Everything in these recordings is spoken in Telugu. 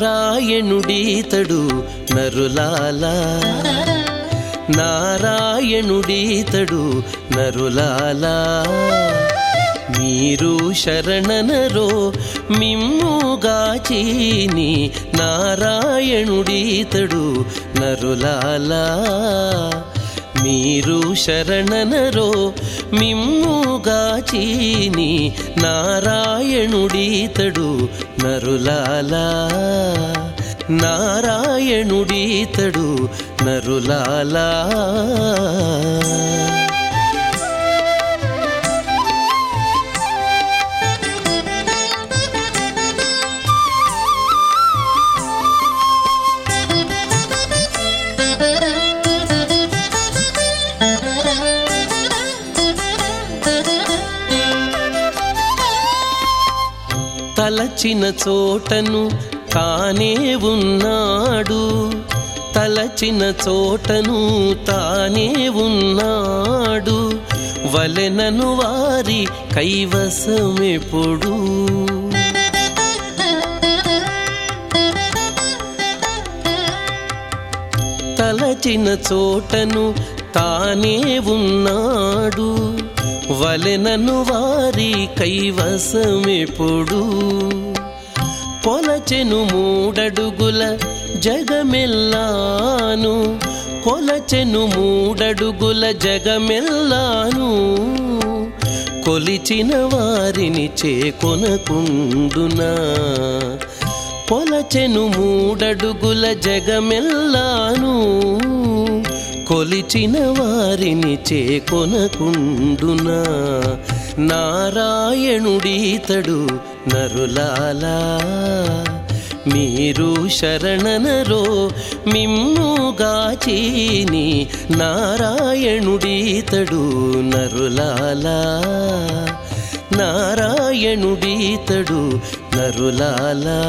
నారాయణుడీతడు నరులాలా. నారాయణుడీతడు నరులాలా. మీరు శరణనరో మిమ్ముగాచీని నారాయణుడీతడు నరులాలా. మీరు శరణనరో మిమ్ముగాచీని నారాయణుడీతడు నరులాలా. నారాయణుడీతడు నరులాలా. తలచిన చోటను తానే ఉన్నాడు. తలచిన చోటను తానే ఉన్నాడు. వలెనను వారి కైవసమెప్పుడు. తలచిన చోటను తానే ఉన్నాడు. వలెనను వారి కైవసమెప్పుడు. కొలచెను మూడడుగుల జగమెల్లాను. కొలచెను మూడడుగుల జగమెల్లాను. కొలిచిన వారిని చేకొనకుండునా. కొలచెను మూడడుగుల జగమెల్లాను. కొలిచిన వారిని చేకొనకుండునా? నారాయణుడీతడు నరులాలా మీరు శరణనరో మిమ్ముగాచీని నారాయణుడీతడు నరులాలా నారాయణుడీతడు నరులాలా.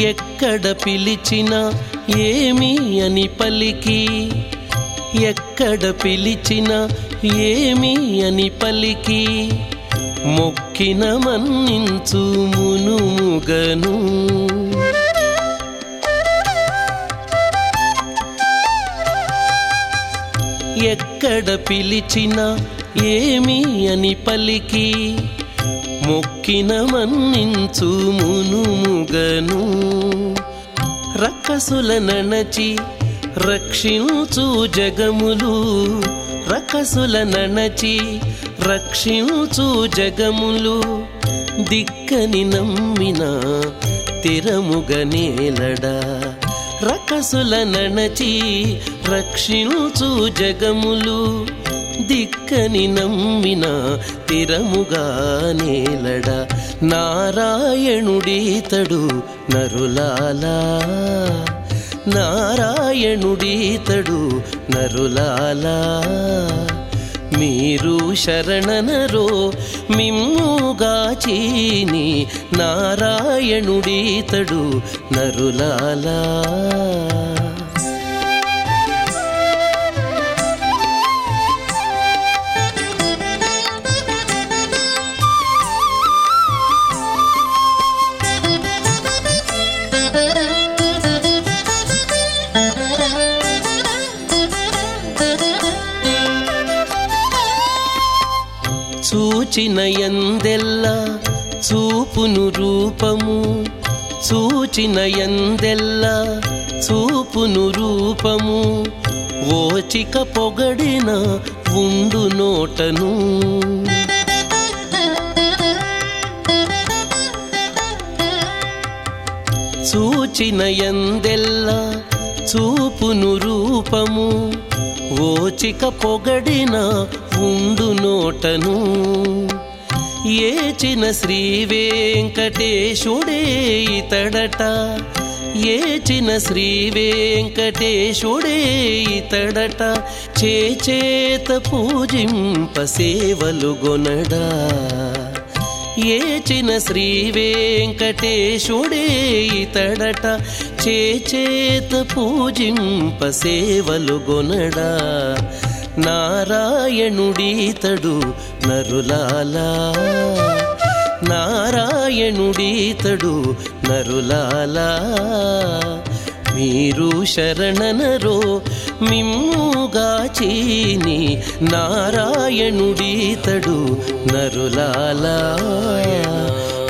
ఎక్కడ పిలిచినా ఏమి అని పలికి. ఎక్కడ పిలిచినా ఏమి అని పలికి. మొక్కిన మన్నించు మునుముగను. ఎక్కడ పిలిచినా ఏమి అని పలికి. మొక్కిన మన్నించు మునుముగను. రకసుల నణచి రక్షించు జగములు. రకసుల నణచి రక్షించు జగములు. దిక్కని నమ్మిన తిరముగనేలడా రకసుల నణచి రక్షించు జగములు దిక్కని నమ్మిన తిరముగా నేలడ నారాయణుడీతడు నరులాలా. నారాయణుడీతడు నరులాలా. మీరు శరణనరో మిమ్ముగాచీని నారాయణుడీతడు నరులాలా. చూచిన ఎందెల్ల చూపును రూపము చూచిన ఎందెల్ల చూపును రూపము. ఓచిక పొగడిన ఉండు నోటను. చూచిన ఎందెల్ల చూపును రూపము ఓచిక పొగడిన ఉండు నోటను. ఏచిన శ్రీ వెంకటేశుడే ఇతడట. ఏచిన శ్రీ వెంకటేశుడే ఇతడట. చేచేత పూజింప సేవలు గొనడా. ఏచిన శ్రీ వెంకటేశుడే ఇతడట. చేచేత పూజింప సేవలు గొనడా. నారాయణుడీతడు నరులాలా. నారాయణుడీతడు నరులాలా. మీరు శరణనరో మిమ్ముగా చీని నారాయణుడీతడు నరులాలా.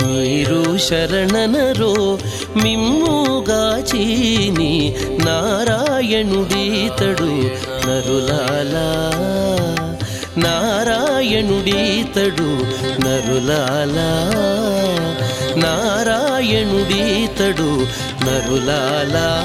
మీరు శరణనరో మిమ్ముగా చీని నారాయణుడీతడు నరులాలా. నారాయణుడీతడు నరులాలా. నారాయణుడీతడు నరులాలా.